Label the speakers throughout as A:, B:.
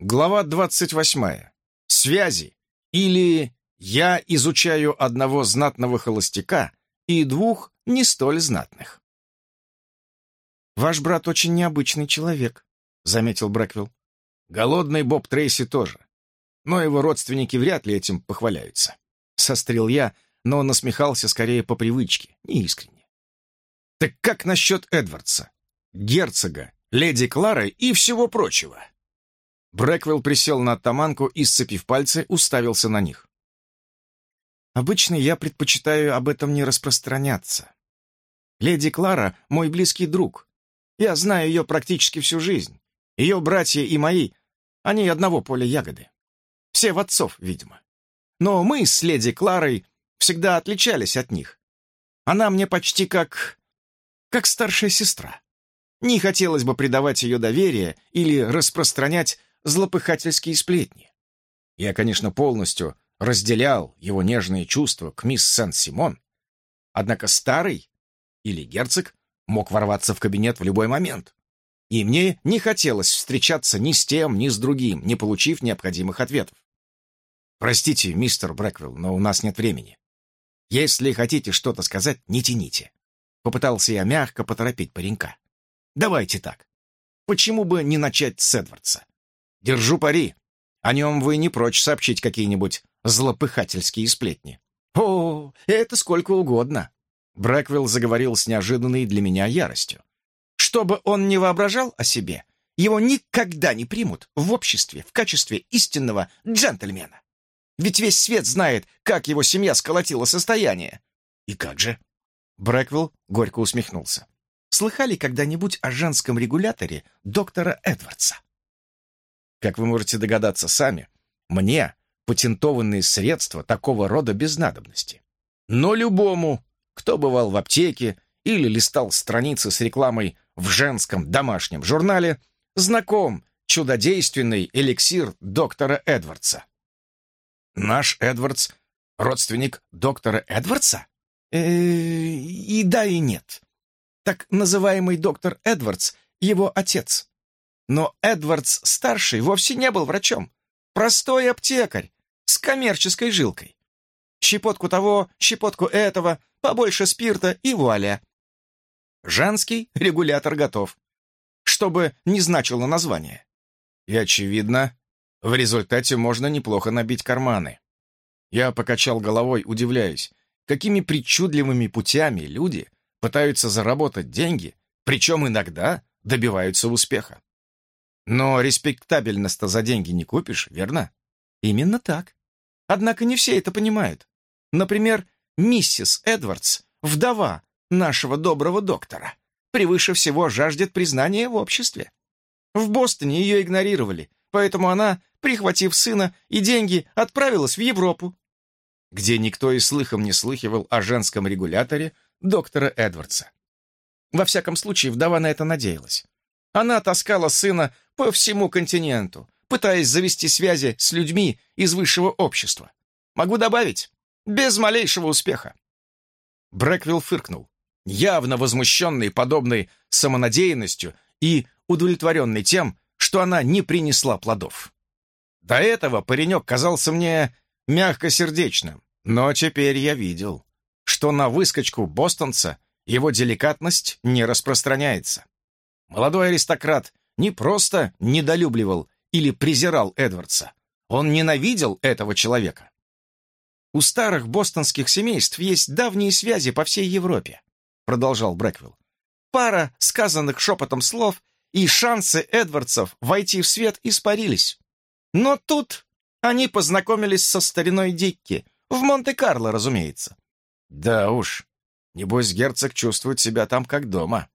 A: Глава 28. Связи. Или «Я изучаю одного знатного холостяка и двух не столь знатных».
B: «Ваш брат очень необычный человек», — заметил Брэквилл.
A: «Голодный Боб Трейси тоже. Но его родственники вряд ли этим похваляются». Сострил я, но насмехался скорее по привычке, неискренне. «Так как насчет Эдвардса, герцога, леди Клары и всего прочего?» Брэквилл присел на оттаманку и, сцепив пальцы, уставился на них.
B: «Обычно я предпочитаю об этом не распространяться. Леди Клара — мой близкий друг. Я знаю ее практически всю жизнь. Ее братья и мои, они одного поля ягоды. Все в отцов, видимо. Но мы с леди Кларой всегда отличались от них. Она мне почти как... как старшая сестра. Не хотелось бы предавать ее доверие или распространять злопыхательские сплетни. Я, конечно, полностью разделял его нежные чувства к мисс Сен-Симон, однако старый или герцог мог ворваться в кабинет в любой момент. И мне не хотелось встречаться ни с тем, ни с другим, не получив необходимых ответов. «Простите, мистер Брэквилл, но у нас нет времени. Если хотите что-то сказать, не тяните». Попытался я мягко поторопить паренька. «Давайте так. Почему бы не начать с Эдвардса? Держу пари. О нем вы не прочь сообщить какие-нибудь злопыхательские сплетни. О, это сколько угодно. Брэквилл заговорил с неожиданной для меня яростью. Что бы он ни воображал о себе, его никогда не примут в обществе в качестве истинного джентльмена. Ведь весь свет знает, как его семья сколотила состояние. И как же? Брэквилл горько усмехнулся. Слыхали когда-нибудь о женском регуляторе доктора Эдвардса? Как вы можете догадаться сами, мне патентованные средства такого рода без надобности. Но любому, кто бывал в аптеке или листал страницы с рекламой в женском домашнем журнале, знаком чудодейственный эликсир доктора Эдвардса. Наш Эдвардс — родственник доктора Эдвардса? Э и да, и нет. Так называемый доктор Эдвардс — его отец. Но Эдвардс-старший вовсе не был врачом. Простой аптекарь с коммерческой жилкой. Щепотку того, щепотку этого, побольше спирта и вуаля. Женский регулятор готов. Чтобы не значило название. И, очевидно, в результате можно неплохо набить карманы. Я покачал головой, удивляюсь, какими причудливыми путями люди пытаются заработать деньги, причем иногда добиваются успеха. Но респектабельность-то за деньги не купишь, верно? Именно так. Однако не все это понимают. Например, миссис Эдвардс, вдова нашего доброго доктора, превыше всего жаждет признания в обществе. В Бостоне ее игнорировали, поэтому она, прихватив сына и деньги, отправилась в Европу, где никто и слыхом не слыхивал о женском регуляторе доктора Эдвардса. Во всяком случае, вдова на это надеялась. Она таскала сына по всему континенту, пытаясь завести связи с людьми из высшего общества. Могу добавить, без малейшего успеха. Брэквилл фыркнул, явно возмущенный подобной самонадеянностью и удовлетворенный тем, что она не принесла плодов. До этого паренек казался мне мягкосердечным, но теперь я видел, что на выскочку бостонца его деликатность не распространяется. Молодой аристократ не просто недолюбливал или презирал Эдвардса, он ненавидел этого человека. У старых бостонских семейств есть давние связи по всей Европе, продолжал Брэквилл. Пара сказанных шепотом слов, и шансы Эдвардсов войти в свет испарились. Но тут они познакомились со стариной Дикки, в Монте-Карло, разумеется. Да уж, небось герцог чувствует себя там как дома.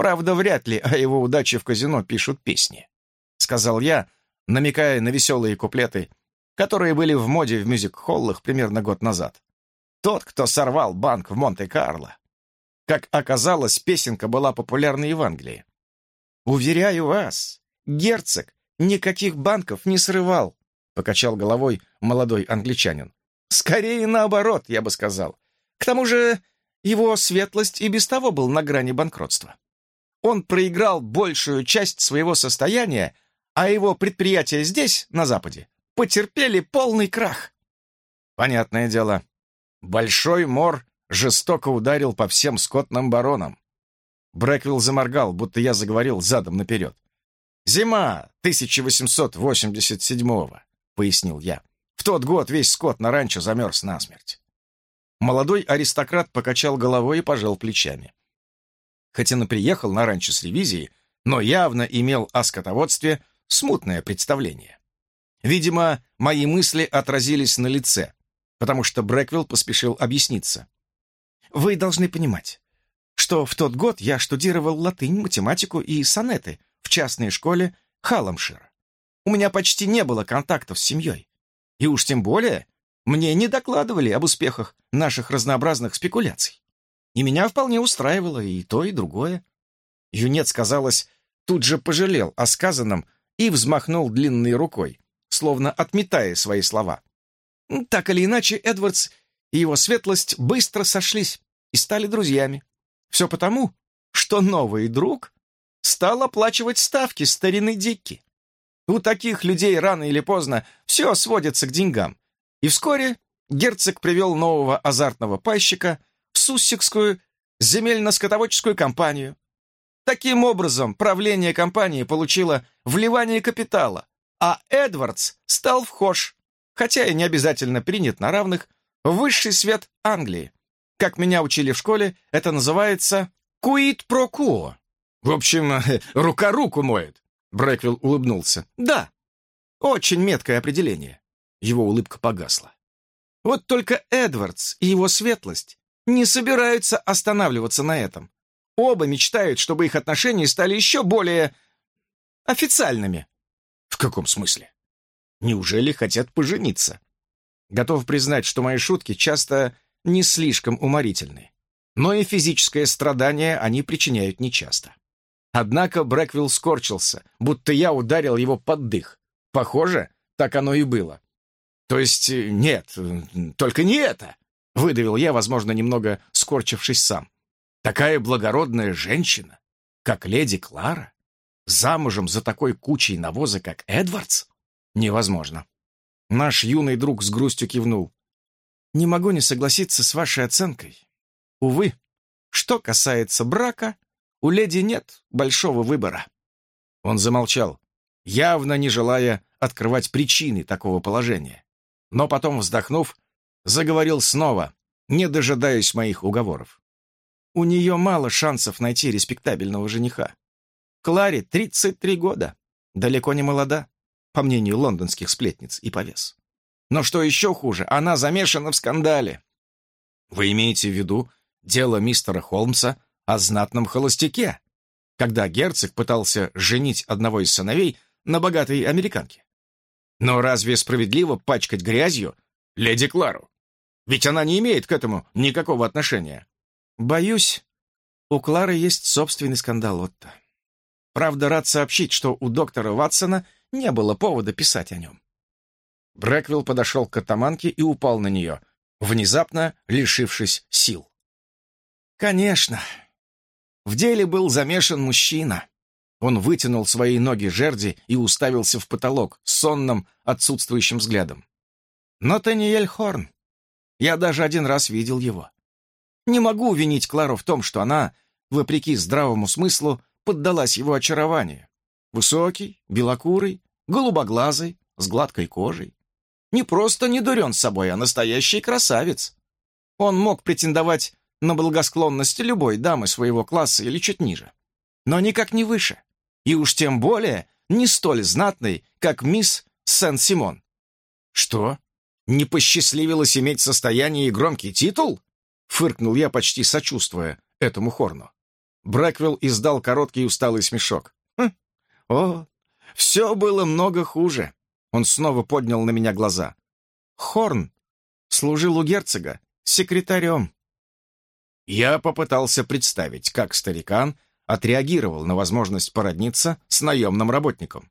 B: Правда, вряд ли о его удаче в казино пишут песни», — сказал я, намекая на веселые куплеты, которые были в моде в мюзик-холлах примерно год назад. «Тот, кто сорвал банк в Монте-Карло». Как оказалось, песенка была популярна и в Англии. «Уверяю вас, герцог никаких банков не срывал», — покачал головой молодой англичанин. «Скорее наоборот, я бы сказал. К тому же его светлость и без того был на грани банкротства. Он проиграл большую часть своего состояния, а его предприятия здесь, на Западе, потерпели полный крах.
A: Понятное дело. Большой мор жестоко ударил по всем скотным баронам. Брэквилл заморгал, будто я заговорил задом наперед. «Зима 1887-го», — пояснил я. «В тот год весь скот на ранчо замерз насмерть». Молодой аристократ покачал головой и пожал плечами. Хотя и приехал на ранчо с ревизией, но явно имел о скотоводстве смутное представление. Видимо, мои мысли отразились на лице, потому что Брэквилл поспешил объясниться. «Вы должны понимать, что в тот год я штудировал латынь, математику и сонеты в частной школе Халламшира. У меня почти не было контактов с семьей. И уж тем более мне не докладывали об успехах наших разнообразных спекуляций. И меня вполне устраивало и то, и другое. Юнец, казалось, тут же пожалел о сказанном и взмахнул длинной рукой, словно отметая свои слова. Так или иначе, Эдвардс и его светлость быстро сошлись и стали друзьями. Все потому, что новый друг стал оплачивать ставки старины Дикки. У таких людей рано или поздно все сводится к деньгам. И вскоре герцог привел нового азартного пайщика в Суссекскую земельно-скотоводческую компанию. Таким образом, правление компании получило вливание капитала, а Эдвардс стал вхож, хотя и не обязательно принят на равных, в высший свет Англии. Как меня учили в школе, это называется «куит про куо». В общем, рука руку моет. Брэквилл улыбнулся. Да, очень меткое определение. Его улыбка погасла. Вот только Эдвардс и его светлость не собираются останавливаться на этом. Оба мечтают, чтобы их отношения стали еще более официальными. В каком смысле? Неужели хотят пожениться? Готов признать, что мои шутки часто не слишком уморительны. Но и физическое страдание они причиняют нечасто. Однако Брэквилл скорчился, будто я ударил его под дых. Похоже, так оно и было. То есть, э, нет, только не это, выдавил я, возможно, немного скорчившись сам. Такая благородная женщина, как леди Клара, замужем за такой кучей навоза, как Эдвардс? Невозможно. Наш юный друг с грустью кивнул. Не могу не согласиться с вашей оценкой. Увы, что касается брака, у леди нет большого выбора». Он замолчал, явно не желая открывать причины такого положения. Но потом, вздохнув, заговорил снова, не дожидаясь моих уговоров. У нее мало шансов найти респектабельного жениха. Кларе 33 года, далеко не молода, по мнению лондонских сплетниц и повес. Но что еще хуже, она замешана в скандале. Вы имеете в виду дело мистера Холмса о знатном холостяке, когда герцог пытался женить одного из сыновей на богатой американке. Но разве справедливо пачкать грязью леди Клару? Ведь она не имеет к этому никакого отношения. Боюсь, у Клары есть собственный скандал, Отто. Правда, рад сообщить, что у доктора Ватсона не было повода писать о нем. Брэквилл подошел к атаманке и упал на нее, внезапно лишившись сил. «Конечно, в деле был замешан мужчина. Он вытянул свои ноги жерди и уставился в потолок сонным, отсутствующим взглядом. Но Таниэль Хорн. Я даже один раз видел его. Не могу винить Клару в том, что она, вопреки здравому смыслу, поддалась его очарованию. Высокий, белокурый, голубоглазый, с гладкой кожей. Не просто не дурен с собой, а настоящий красавец. Он мог претендовать на благосклонность любой дамы своего класса или чуть ниже, но никак не выше, и уж тем более не столь знатной, как мисс Сен-Симон. Что? Не посчастливилось иметь состояние и громкий титул? Фыркнул я, почти сочувствуя этому Хорну. Брэквилл издал короткий усталый смешок. Хм. О, все было много хуже. Он снова поднял на меня глаза. Хорн служил у герцога секретарем. Я попытался представить, как старикан отреагировал на возможность породниться с наемным работником.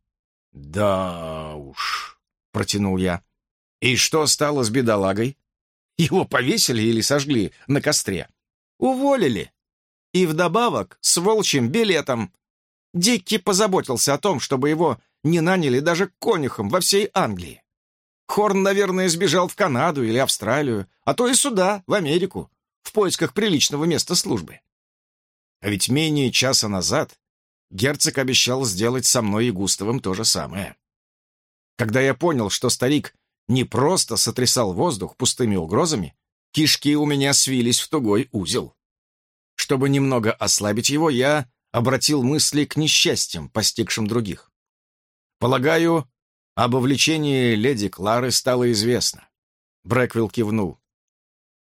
A: «Да уж», — протянул я. «И что стало с бедолагой? Его повесили или сожгли на костре?» «Уволили. И вдобавок с волчьим билетом».
B: Дикки позаботился о том, чтобы его не наняли даже конюхом во всей Англии. Хорн, наверное, сбежал в Канаду или Австралию, а то и сюда, в Америку, в поисках приличного места службы. А ведь менее часа назад герцог обещал сделать со мной и Густавом то же самое. Когда я понял, что старик не просто сотрясал воздух пустыми угрозами, кишки у меня свились в тугой узел. Чтобы немного ослабить его, я обратил мысли к несчастьям, постигшим других. Полагаю, об увлечении леди Клары стало известно. Брэквилл кивнул.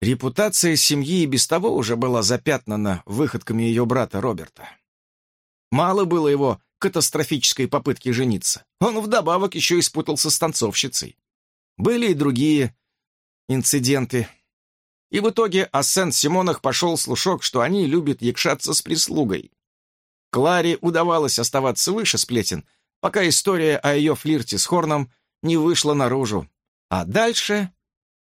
B: Репутация семьи и без того уже была запятнана выходками ее брата Роберта. Мало было его катастрофической попытки жениться. Он вдобавок еще и спутался с танцовщицей. Были и другие инциденты. И в итоге о Сен-Симонах пошел слушок, что они любят якшаться с прислугой. Кларе удавалось оставаться выше сплетен, пока история о ее флирте с Хорном не вышла наружу. А дальше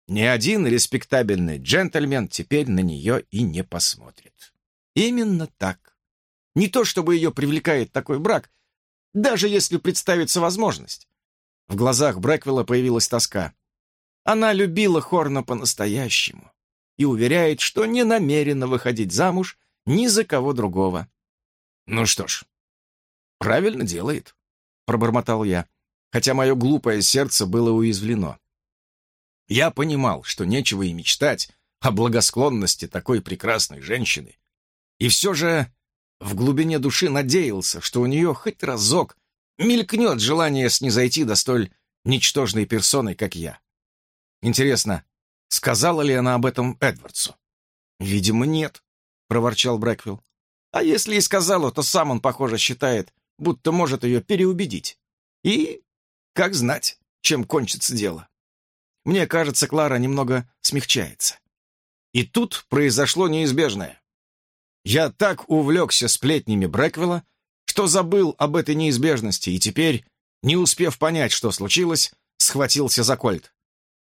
B: ни один респектабельный джентльмен теперь на нее и не посмотрит. Именно так. Не то чтобы ее привлекает такой брак, даже если представится возможность. В глазах Брэквилла появилась тоска. Она любила Хорна по-настоящему и уверяет, что не намерена выходить замуж ни за кого другого. «Ну что ж, правильно делает», — пробормотал я, хотя мое глупое сердце было уязвлено. Я понимал, что нечего и мечтать о благосклонности такой прекрасной женщины, и все же в глубине души надеялся, что у нее хоть разок мелькнет желание снизойти до столь ничтожной персоны, как я. Интересно, сказала ли она об этом Эдвардсу? «Видимо, нет», — проворчал Брэквилл. «А если и сказала, то сам он, похоже, считает, будто может ее переубедить. И, как знать, чем кончится дело. Мне кажется, Клара немного смягчается. И тут произошло неизбежное. Я так увлекся сплетнями Брэквилла, что забыл об этой неизбежности, и теперь, не успев понять, что случилось, схватился за кольт.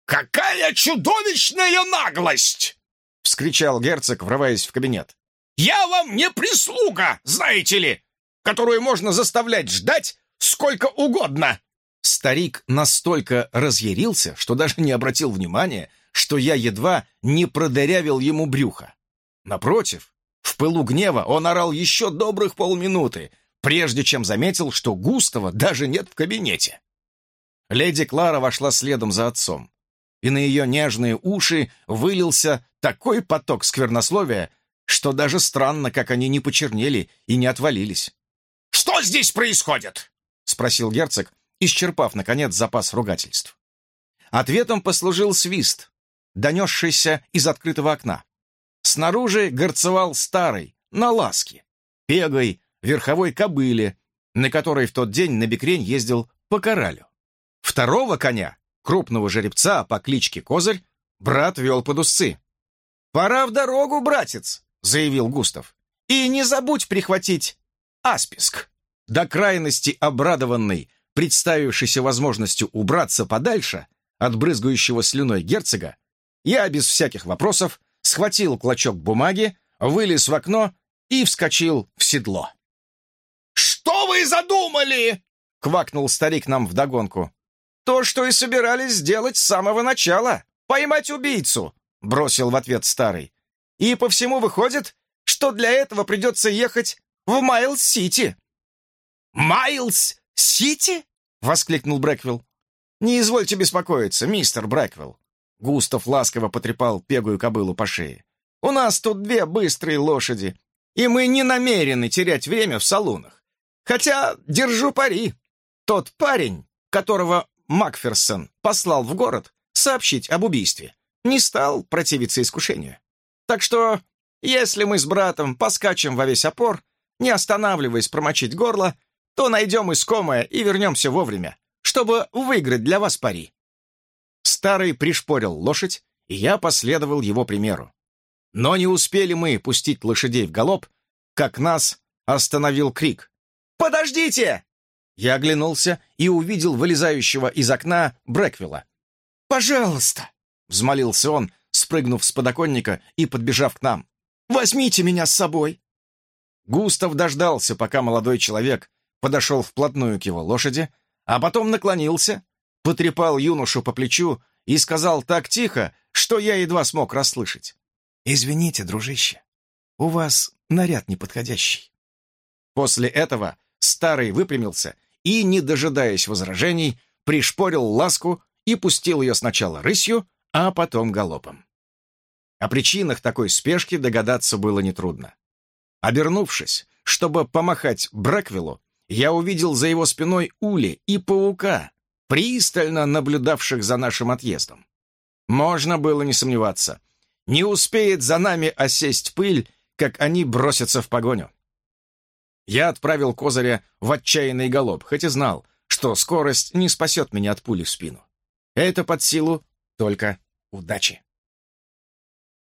C: «Какая чудовищная наглость!» — вскричал герцог, врываясь в кабинет. «Я вам не прислуга, знаете ли, которую можно заставлять ждать сколько угодно!»
B: Старик настолько разъярился, что даже не обратил внимания, что я едва не продырявил ему брюхо. Напротив, в пылу гнева он орал еще добрых полминуты, прежде чем заметил, что Густава даже нет в кабинете. Леди Клара вошла следом за отцом, и на ее нежные уши вылился такой поток сквернословия, что даже странно, как они не почернели и не отвалились.
C: «Что здесь происходит?» — спросил герцог, исчерпав, наконец, запас ругательств.
B: Ответом послужил свист, донесшийся из открытого окна. Снаружи горцевал старый, на ласке, пегой, верховой кобыле, на которой в тот день на Бекрень ездил по коралю. Второго коня, крупного жеребца по кличке Козырь, брат вел под усы. «Пора в дорогу, братец!» — заявил Густав. «И не забудь прихватить асписк!» До крайности обрадованный представившейся возможностью убраться подальше от брызгающего слюной герцога, я без всяких вопросов схватил клочок бумаги, вылез в окно и вскочил в седло.
C: «Что вы задумали?»
B: — квакнул старик нам вдогонку. «То, что и собирались сделать с самого начала. Поймать убийцу!» — бросил в ответ старый. «И по всему выходит, что для этого придется ехать в Майлз-Сити».
C: «Майлз «Сити?» — воскликнул Брэквилл.
B: «Не извольте беспокоиться, мистер Брэквилл». Густав ласково потрепал пегую кобылу по шее. «У нас тут две быстрые лошади, и мы не намерены терять время в салунах. Хотя, держу пари, тот парень, которого Макферсон послал в город сообщить об убийстве, не стал противиться искушению. Так что, если мы с братом поскачем во весь опор, не останавливаясь промочить горло, то найдем искомое и вернемся вовремя, чтобы выиграть для вас пари». Старый пришпорил лошадь, и я последовал его примеру. Но не успели мы пустить лошадей в галоп, как нас остановил крик. «Подождите!» Я оглянулся и увидел вылезающего из окна Брэквилла. «Пожалуйста!» — взмолился он, спрыгнув с подоконника и подбежав к нам. «Возьмите меня с собой!»
A: Густав дождался, пока молодой человек подошел вплотную к его лошади, а потом наклонился, потрепал юношу по плечу и сказал так тихо, что я едва смог расслышать. «Извините, дружище, у вас наряд неподходящий». После этого старый выпрямился и, не дожидаясь возражений, пришпорил ласку и пустил ее сначала рысью, а потом галопом. О причинах такой спешки догадаться было нетрудно. Обернувшись, чтобы помахать Брэквиллу, я увидел за его спиной Ули и паука, пристально наблюдавших за нашим отъездом. Можно было не сомневаться. Не успеет за нами осесть пыль, как они бросятся в погоню. Я отправил Козыря в отчаянный галоп, хоть и знал, что скорость не спасет меня от пули в спину. Это под силу только удачи.